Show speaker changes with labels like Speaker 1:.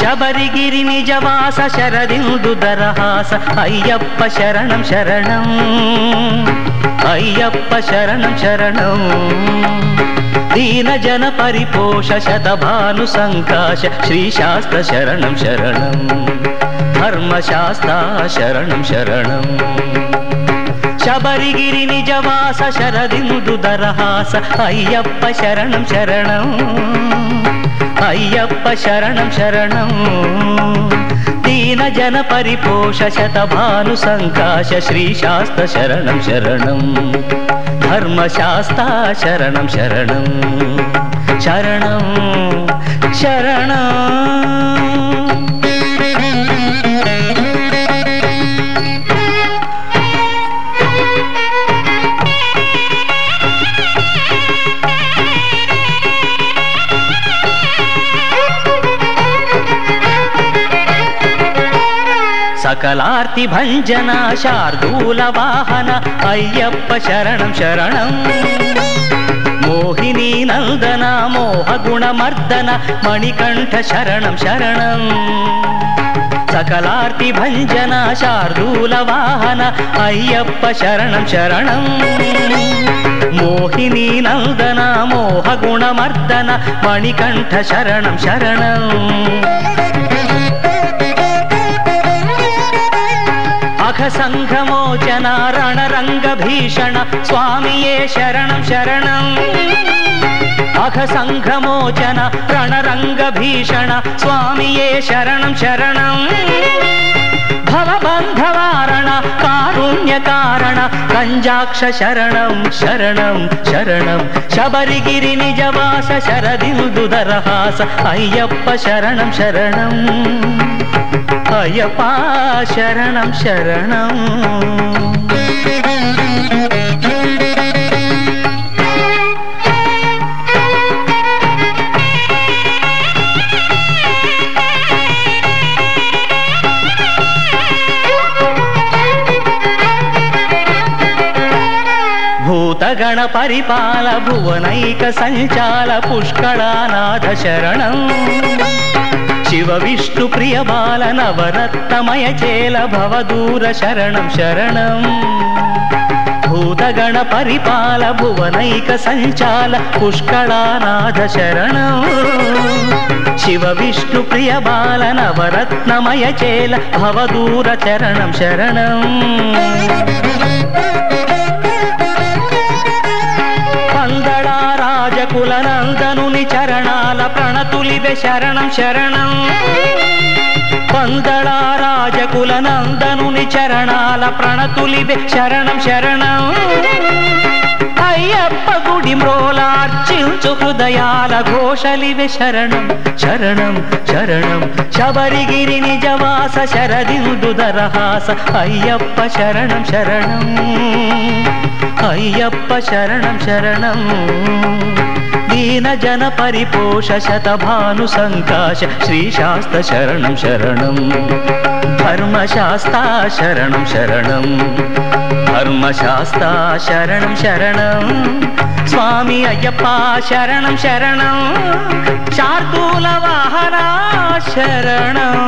Speaker 1: శబరిగిరి నిజవాస శరదిందు దరహాస. అయ్యప్ప శరణం శరణం. అయ్యప్ప శరణం శరణం. దీన జన పరిపోష శతభాను సంకాశ. శ్రీశాస్త్ర శరణం శరణం. ధర్మశాస్త్ర శరణం శరణం. శబరిగిరి నిజవాస శరదిందు దరహాస. అయ్యప్ప శరణం శరణం. అయ్యప్ప శరణం శరణం. దీన జన పరిపోష శతభాను సంకాశ శ్రీశాస్త్ర శరణం శరణం. ధర్మశాస్త శరణం శరణం. శరణం శరణం. సకలార్తి భంజన శార్దూల వాహన అయ్యప్ప శరణం శరణం. మోహిని నందన మోహగుణమర్దన మణికంఠ శరణం శరణం. సకలార్తి భంజన శార్దూల వాహన అయ్యప్ప శరణం శరణం. మోహిని నందన మోహగుణమర్దన మణికంఠ శరణం శరణం. चन रणरङ्गभीषण स्वामिये शरणं शरणम्। अघ सङ्घ्रमोचन रणरङ्गभीषण स्वामीये शरणं शरणम्। కారుణ్య కారణ కంజాక్ష శరణం శరణం శరణం శబరిగిరి నిజవాస శరదిందు దరహాస అయ్యప్ప శరణం శరణం అయ్యప్ప శరణం పరిపాల భువనైక సంచాల పుష్కళానాథ శరణం. శివ విష్ణు ప్రియ బాల నవరత్నమయ చేల భవదూర శరణం శరణం. భూతగణ పరిపాల భువనైక సంచాల పుష్కళానాథ శరణం. శివ విష్ణు ప్రియ బాల నవరత్నమయ చేల భవదూర చరణం శరణం. రాజకుల చరణాల ప్రణతులివె శరణం శరణం. పందళారాజకులనందనుని చరణాల ప్రణతులివె శరణం శరణం. అయ్యప్ప గుడి మ్రోలార్చించు హృదయాల ఘోషలివె శరణం శరణం శరణం. శబరిగిరి నిజవాస శరదిందు దరహాస. అయ్యప్ప శరణం శరణం. అయ్యప్ప శరణం శరణం. దీన జన పరిపోష శతభాను సంకాశ శ్రీశాస్త శరణం శరణం. ధర్మశాస్త్ర శరణం శరణం. ధర్మశాస్త శరణం శరణం స్వామి అయ్యప్ప శరణం శరణం శార్దూల వాహన శరణం